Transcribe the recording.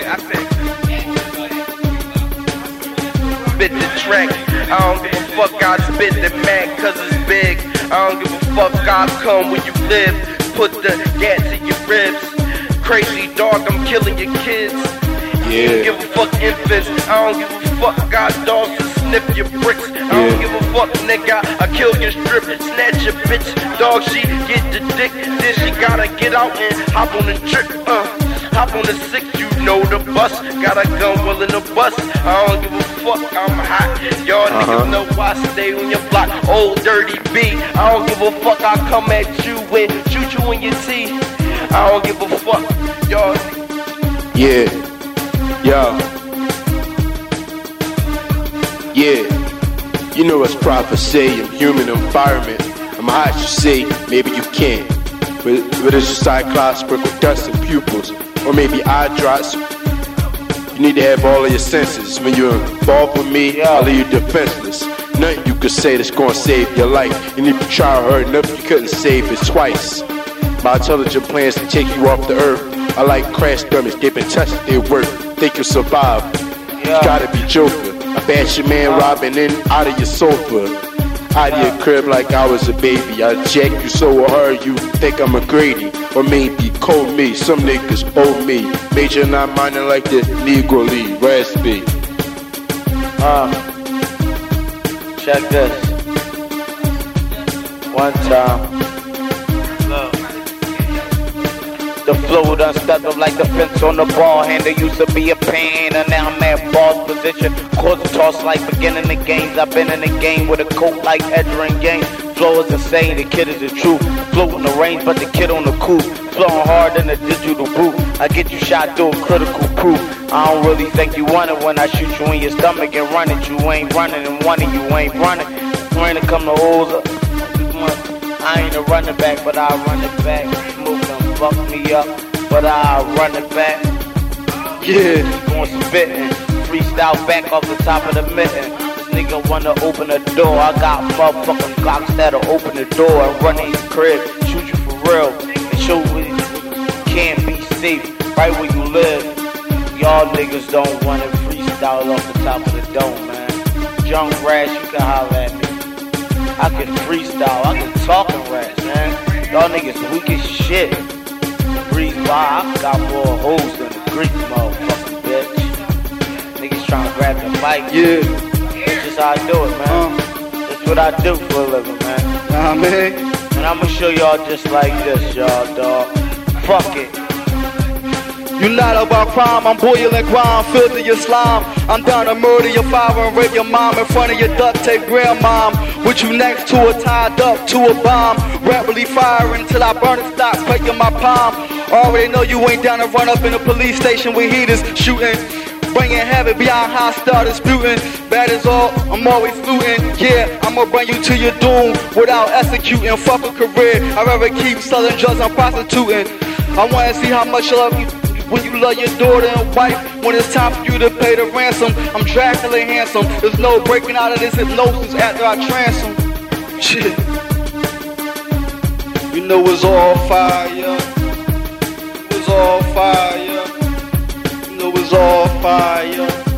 I said. Spit the track. I don't give a fuck. I spit the man cause it's big. I don't give a fuck. I come where you live. Put the gas in your ribs. Crazy dog, I'm killing your kids. You don't give a fuck infants. I don't give a fuck. Got dogs to sniff your bricks. I don't give a fuck, nigga. I kill your strip, snatch your bitch. Dog, she get the dick. Then she gotta get out and hop on the trip. Uh, hop on the sick, you know the bus. Got a gun willing to bust. I don't give a fuck, I'm hot. Y'all niggas uh-huh. know I stay on your block. Old dirty B. I don't give a fuck. I come at you and shoot you in your teeth. I don't give a fuck. Y'all Yeah. Yo. Yeah. You know what's prophecy in human environment. I'm hot, you say, maybe you can't. But, but it's a cyclops sprinkled dust in pupils. Or maybe eye drops. You need to have all of your senses. When you're involved with me, I'll leave you defenseless. Nothing you could say that's gonna save your life. And if you try hard enough, you couldn't save it twice. My intelligent plans to take you off the earth. I like crash dummies, they've been tested, they work. Think you'll survive. You gotta be joker. I bash your man uh-huh. robbing in out of your sofa. Out of your crib like I was a baby. I jack you so hard you think I'm a Grady. Or maybe call me. Some niggas owe me. Major not minding like the Negro League. Raspy. Uh, check this. One time. The flow done stepped up like the fence on the ball. Handle used to be a pain, and now I'm at boss position. Court toss like beginning the games. I've been in the game with a coat like Edrin Game. Flow is insane, the kid is the truth. Float in the range, but the kid on the coupe. Flowing hard in the digital boot. I get you shot through a critical proof. I don't really think you want it when I shoot you in your stomach and run it. You ain't running, and one of you ain't running. When it come to holes up. I ain't a running back, but I'll run it back. Smoke done fuck me up, but I'll run it back. Yeah. Going spitting, freestyle back off the top of the mitten. Nigga wanna open the door. I got motherfucking Glocks that'll open the door and run in your crib, shoot you for real, and show you can't be safe right where you live. Y'all niggas don't wanna freestyle off the top of the dome, man. Junk Rash, you can holler at me. I can freestyle, I can talk and rap, man. Y'all niggas weak as shit. Breathe by, I got more hoes than the Greek motherfucking bitch. Niggas trying to grab the mic. Yeah. That's how I do it, man. Uh-huh. That's what I do for a living, man. Nah, man. And I'ma show y'all just like this, y'all, dog. Fuck it. You not about crime, I'm boiling crime, filled to your slime. I'm down to murder your father and rape your mom in front of your duct tape grandmom. With you next to a tied up to a bomb. Rapidly firing till I burn it, stop breaking my palm. Already know you ain't down to run up in a police station with heaters shooting. Bringing havoc beyond hostile disputing. Bad as all, I'm always looting. Yeah, I'ma bring you to your doom without executing. Fuck a career, I'd rather keep selling drugs and prostituting. I wanna see how much love you when you love your daughter and wife, when it's time for you to pay the ransom, I'm Dracula handsome. There's no breaking out of this hypnosis after I transom. Shit. You know it's all fire. It's